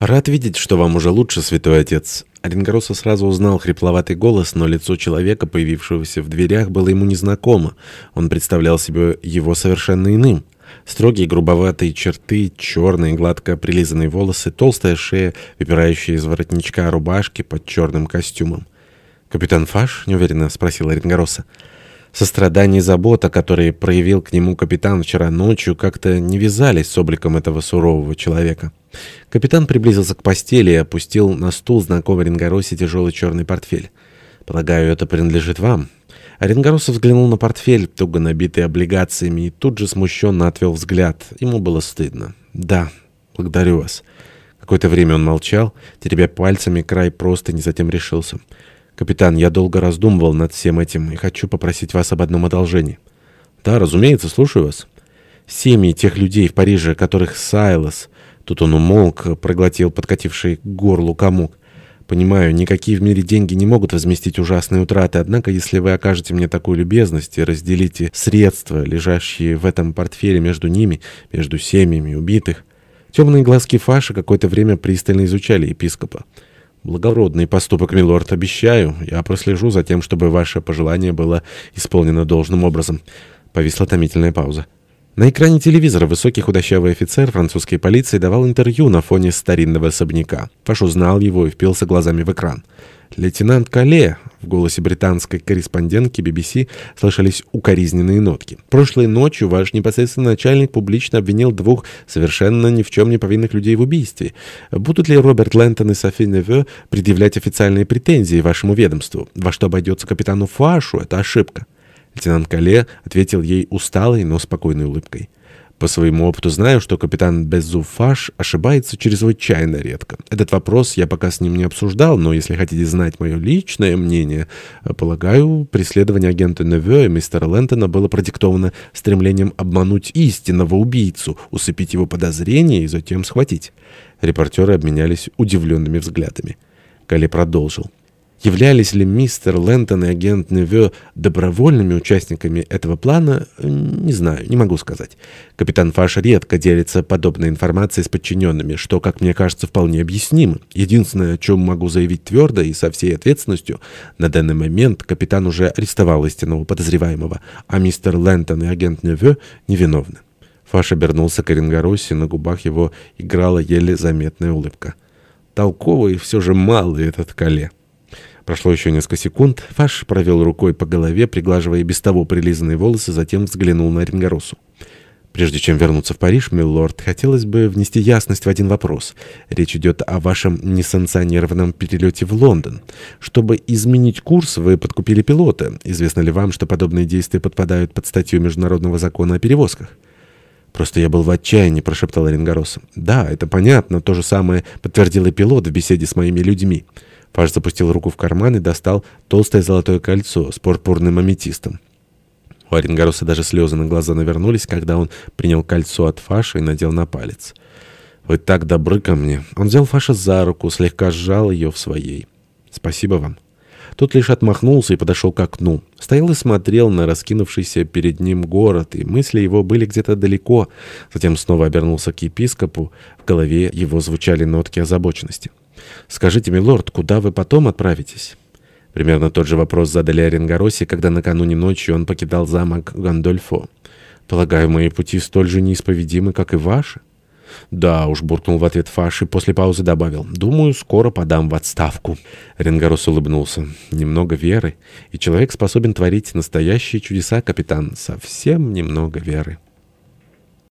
«Рад видеть, что вам уже лучше, святой отец». Оренгороса сразу узнал хрипловатый голос, но лицо человека, появившегося в дверях, было ему незнакомо. Он представлял себе его совершенно иным. Строгие грубоватые черты, черные гладко прилизанные волосы, толстая шея, выпирающая из воротничка рубашки под черным костюмом. «Капитан Фаш?» — неуверенно спросил Оренгороса. Сострадание и забота, которые проявил к нему капитан вчера ночью, как-то не вязались с обликом этого сурового человека. Капитан приблизился к постели и опустил на стул знакомый Оренгоросе тяжелый черный портфель. «Полагаю, это принадлежит вам». Оренгоросов взглянул на портфель, туго набитый облигациями, и тут же смущенно отвел взгляд. Ему было стыдно. «Да, благодарю вас». Какое-то время он молчал, теребя пальцами край просто не затем решился. «Капитан, я долго раздумывал над всем этим и хочу попросить вас об одном одолжении». «Да, разумеется, слушаю вас». «Семьи тех людей в Париже, которых Сайлос...» Тут он умолк, проглотил подкативший к горлу комок. «Понимаю, никакие в мире деньги не могут возместить ужасные утраты, однако если вы окажете мне такую любезность и разделите средства, лежащие в этом портфеле между ними, между семьями убитых...» Темные глазки Фаши какое-то время пристально изучали епископа. «Благородный поступок, милорд, обещаю. Я прослежу за тем, чтобы ваше пожелание было исполнено должным образом». Повисла томительная пауза. На экране телевизора высокий худощавый офицер французской полиции давал интервью на фоне старинного особняка. Фаш узнал его и впился глазами в экран. «Лейтенант Кале», — в голосе британской корреспондентки BBC слышались укоризненные нотки. «Прошлой ночью ваш непосредственный начальник публично обвинил двух совершенно ни в чем не повинных людей в убийстве. Будут ли Роберт Лэнтон и Софи Неве предъявлять официальные претензии вашему ведомству? Во что обойдется капитану Фашу? Это ошибка». Лейтенант Кале ответил ей усталой, но спокойной улыбкой. По своему опыту знаю, что капитан Безуфаш ошибается чрезвычайно редко. Этот вопрос я пока с ним не обсуждал, но если хотите знать мое личное мнение, полагаю, преследование агента Неве и мистера Лэнтона было продиктовано стремлением обмануть истинного убийцу, усыпить его подозрения и затем схватить. Репортеры обменялись удивленными взглядами. Калли продолжил. Являлись ли мистер Лэнтон и агент Неве добровольными участниками этого плана, не знаю, не могу сказать. Капитан Фаш редко делится подобной информацией с подчиненными, что, как мне кажется, вполне объяснимо. Единственное, о чем могу заявить твердо и со всей ответственностью, на данный момент капитан уже арестовал истинного подозреваемого, а мистер Лэнтон и агент Неве невиновны. Фаш обернулся к Оренгоросе, на губах его играла еле заметная улыбка. Толковый все же малый этот Кале. Прошло еще несколько секунд. Фаш провел рукой по голове, приглаживая без того прилизанные волосы, затем взглянул на Рингоросу. Прежде чем вернуться в Париж, милорд, хотелось бы внести ясность в один вопрос. Речь идет о вашем несанкционированном перелете в Лондон. Чтобы изменить курс, вы подкупили пилота. Известно ли вам, что подобные действия подпадают под статью Международного закона о перевозках? «Просто я был в отчаянии», — прошептал Оренгороса. «Да, это понятно. То же самое подтвердил и пилот в беседе с моими людьми». Фаш запустил руку в карман и достал толстое золотое кольцо с пурпурным аметистом. У Оренгороса даже слезы на глаза навернулись, когда он принял кольцо от Фаша и надел на палец. «Вы так добры ко мне». Он взял Фаша за руку, слегка сжал ее в своей. «Спасибо вам». Тот лишь отмахнулся и подошел к окну. Стоял и смотрел на раскинувшийся перед ним город, и мысли его были где-то далеко. Затем снова обернулся к епископу. В голове его звучали нотки озабоченности. «Скажите, милорд, куда вы потом отправитесь?» Примерно тот же вопрос задали Оренгоросе, когда накануне ночью он покидал замок Гандольфо. «Полагаю, мои пути столь же неисповедимы, как и ваши?» «Да уж», — буркнул в ответ Фаш и после паузы добавил. «Думаю, скоро подам в отставку». Ренгорос улыбнулся. «Немного веры, и человек способен творить настоящие чудеса, капитан. Совсем немного веры».